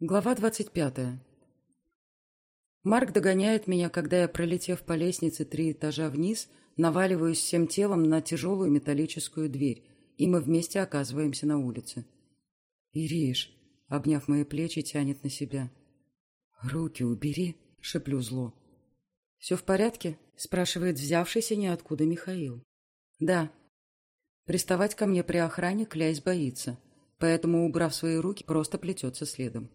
Глава двадцать пятая. Марк догоняет меня, когда я, пролетев по лестнице три этажа вниз, наваливаюсь всем телом на тяжелую металлическую дверь, и мы вместе оказываемся на улице. «Ириш», обняв мои плечи, тянет на себя. «Руки убери», — шеплю зло. «Все в порядке?» — спрашивает взявшийся ниоткуда Михаил. «Да». Приставать ко мне при охране Кляйс боится, поэтому, убрав свои руки, просто плетется следом.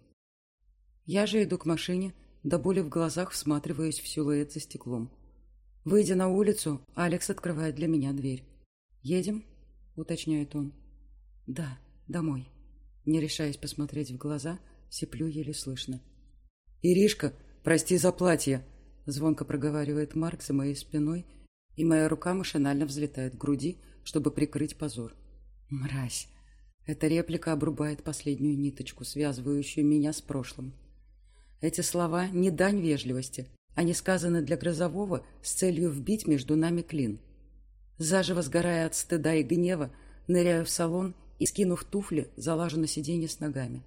Я же иду к машине, до боли в глазах всматриваюсь в силуэт за стеклом. Выйдя на улицу, Алекс открывает для меня дверь. «Едем?» — уточняет он. «Да, домой». Не решаясь посмотреть в глаза, сиплю еле слышно. «Иришка, прости за платье!» — звонко проговаривает Марк за моей спиной, и моя рука машинально взлетает к груди, чтобы прикрыть позор. «Мразь!» Эта реплика обрубает последнюю ниточку, связывающую меня с прошлым. Эти слова не дань вежливости. Они сказаны для Грозового с целью вбить между нами клин. Заживо сгорая от стыда и гнева, ныряю в салон и, скинув туфли, залажу на сиденье с ногами.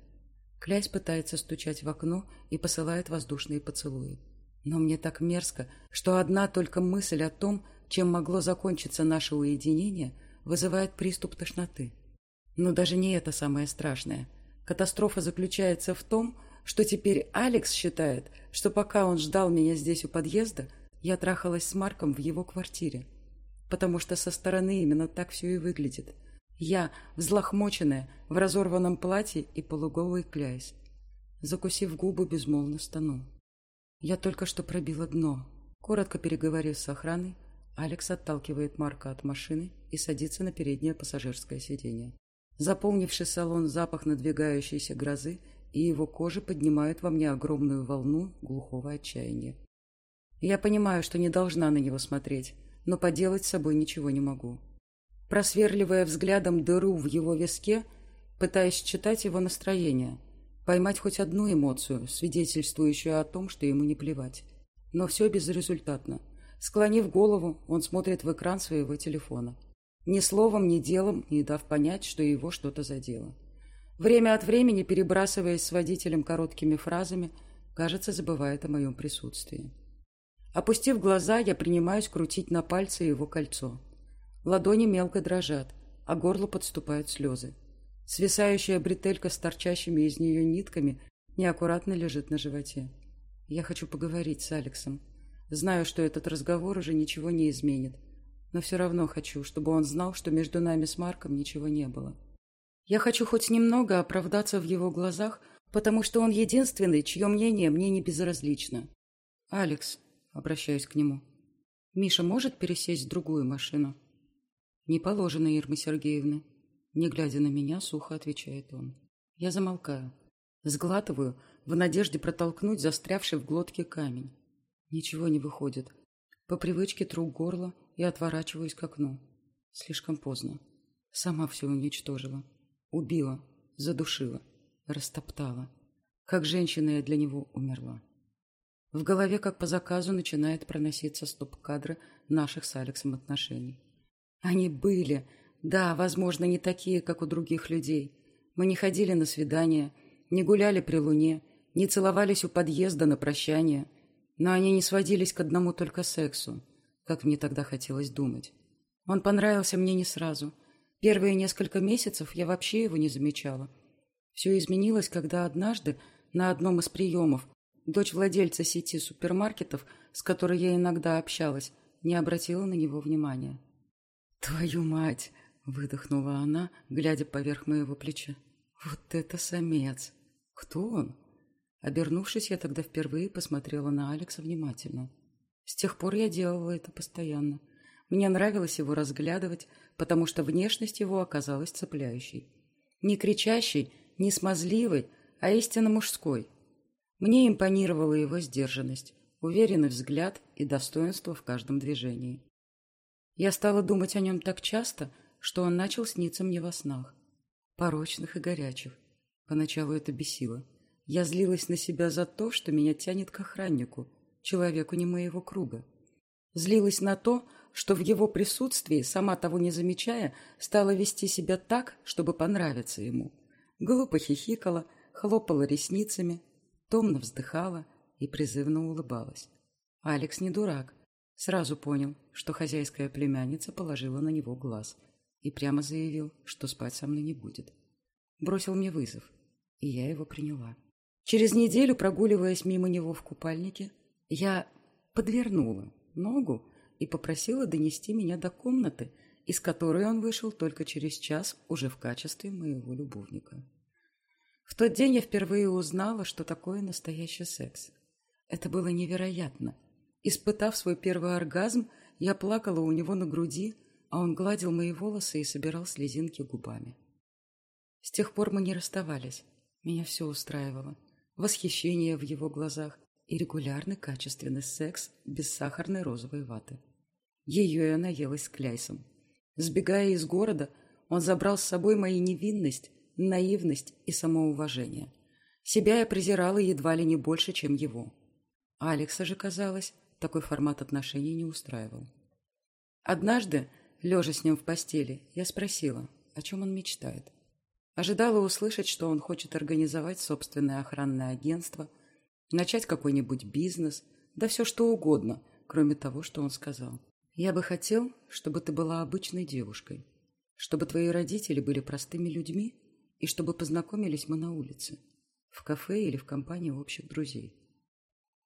Клясь пытается стучать в окно и посылает воздушные поцелуи. Но мне так мерзко, что одна только мысль о том, чем могло закончиться наше уединение, вызывает приступ тошноты. Но даже не это самое страшное. Катастрофа заключается в том, что теперь Алекс считает, что пока он ждал меня здесь у подъезда, я трахалась с Марком в его квартире. Потому что со стороны именно так все и выглядит. Я, взлохмоченная, в разорванном платье и полуголый кляйс. Закусив губы, безмолвно стану. Я только что пробила дно. Коротко переговорив с охраной, Алекс отталкивает Марка от машины и садится на переднее пассажирское сиденье. Заполнивший салон запах надвигающейся грозы и его кожа поднимают во мне огромную волну глухого отчаяния. Я понимаю, что не должна на него смотреть, но поделать с собой ничего не могу. Просверливая взглядом дыру в его виске, пытаясь читать его настроение, поймать хоть одну эмоцию, свидетельствующую о том, что ему не плевать. Но все безрезультатно. Склонив голову, он смотрит в экран своего телефона. Ни словом, ни делом, не дав понять, что его что-то задело. Время от времени, перебрасываясь с водителем короткими фразами, кажется, забывает о моем присутствии. Опустив глаза, я принимаюсь крутить на пальце его кольцо. Ладони мелко дрожат, а горло подступают слезы. Свисающая бретелька с торчащими из нее нитками неаккуратно лежит на животе. Я хочу поговорить с Алексом. Знаю, что этот разговор уже ничего не изменит, но все равно хочу, чтобы он знал, что между нами с Марком ничего не было. Я хочу хоть немного оправдаться в его глазах, потому что он единственный, чье мнение мне не безразлично. «Алекс», — обращаюсь к нему, — «Миша может пересесть в другую машину?» «Не положено, Ирма Сергеевна». Не глядя на меня, сухо отвечает он. Я замолкаю. Сглатываю, в надежде протолкнуть застрявший в глотке камень. Ничего не выходит. По привычке тру горло и отворачиваюсь к окну. Слишком поздно. Сама все уничтожила. Убила, задушила, растоптала. Как женщина я для него умерла. В голове, как по заказу, начинает проноситься стоп-кадры наших с Алексом отношений. Они были, да, возможно, не такие, как у других людей. Мы не ходили на свидания, не гуляли при луне, не целовались у подъезда на прощание, но они не сводились к одному только сексу, как мне тогда хотелось думать. Он понравился мне не сразу – Первые несколько месяцев я вообще его не замечала. Все изменилось, когда однажды на одном из приемов дочь владельца сети супермаркетов, с которой я иногда общалась, не обратила на него внимания. «Твою мать!» — выдохнула она, глядя поверх моего плеча. «Вот это самец! Кто он?» Обернувшись, я тогда впервые посмотрела на Алекса внимательно. С тех пор я делала это постоянно. Мне нравилось его разглядывать, потому что внешность его оказалась цепляющей. Не кричащей, не смазливой, а истинно мужской. Мне импонировала его сдержанность, уверенный взгляд и достоинство в каждом движении. Я стала думать о нем так часто, что он начал сниться мне во снах. Порочных и горячих. Поначалу это бесило. Я злилась на себя за то, что меня тянет к охраннику, человеку не моего круга. Злилась на то, что в его присутствии, сама того не замечая, стала вести себя так, чтобы понравиться ему. Глупо хихикала, хлопала ресницами, томно вздыхала и призывно улыбалась. Алекс не дурак. Сразу понял, что хозяйская племянница положила на него глаз и прямо заявил, что спать со мной не будет. Бросил мне вызов, и я его приняла. Через неделю, прогуливаясь мимо него в купальнике, я подвернула ногу и попросила донести меня до комнаты, из которой он вышел только через час уже в качестве моего любовника. В тот день я впервые узнала, что такое настоящий секс. Это было невероятно. Испытав свой первый оргазм, я плакала у него на груди, а он гладил мои волосы и собирал слезинки губами. С тех пор мы не расставались. Меня все устраивало. Восхищение в его глазах и регулярный качественный секс без сахарной розовой ваты. Ее я наелась с кляйсом. Сбегая из города, он забрал с собой мою невинность, наивность и самоуважение. Себя я презирала едва ли не больше, чем его. Алекса же, казалось, такой формат отношений не устраивал. Однажды, лежа с ним в постели, я спросила, о чем он мечтает. Ожидала услышать, что он хочет организовать собственное охранное агентство, начать какой-нибудь бизнес, да все что угодно, кроме того, что он сказал. Я бы хотел, чтобы ты была обычной девушкой, чтобы твои родители были простыми людьми и чтобы познакомились мы на улице, в кафе или в компании общих друзей.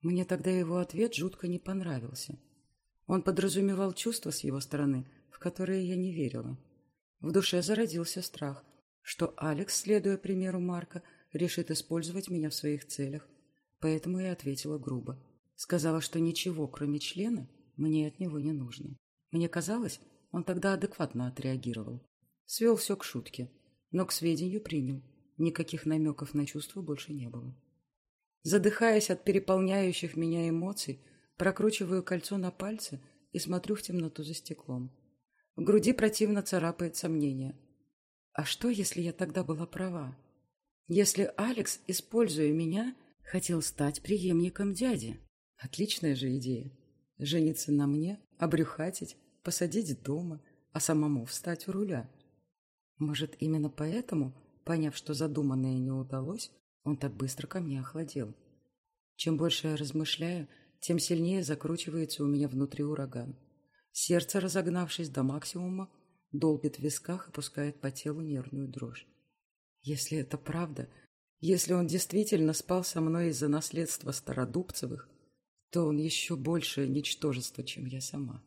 Мне тогда его ответ жутко не понравился. Он подразумевал чувства с его стороны, в которые я не верила. В душе зародился страх, что Алекс, следуя примеру Марка, решит использовать меня в своих целях, поэтому я ответила грубо. Сказала, что ничего, кроме члена, мне от него не нужно. Мне казалось, он тогда адекватно отреагировал. Свел все к шутке, но к сведению принял. Никаких намеков на чувства больше не было. Задыхаясь от переполняющих меня эмоций, прокручиваю кольцо на пальце и смотрю в темноту за стеклом. В груди противно царапает сомнение. А что, если я тогда была права? Если Алекс, используя меня, хотел стать преемником дяди? Отличная же идея жениться на мне, обрюхатить, посадить дома, а самому встать у руля. Может, именно поэтому, поняв, что задуманное не удалось, он так быстро ко мне охладел. Чем больше я размышляю, тем сильнее закручивается у меня внутри ураган. Сердце, разогнавшись до максимума, долбит в висках и пускает по телу нервную дрожь. Если это правда, если он действительно спал со мной из-за наследства Стародубцевых, то он еще большее ничтожество, чем я сама.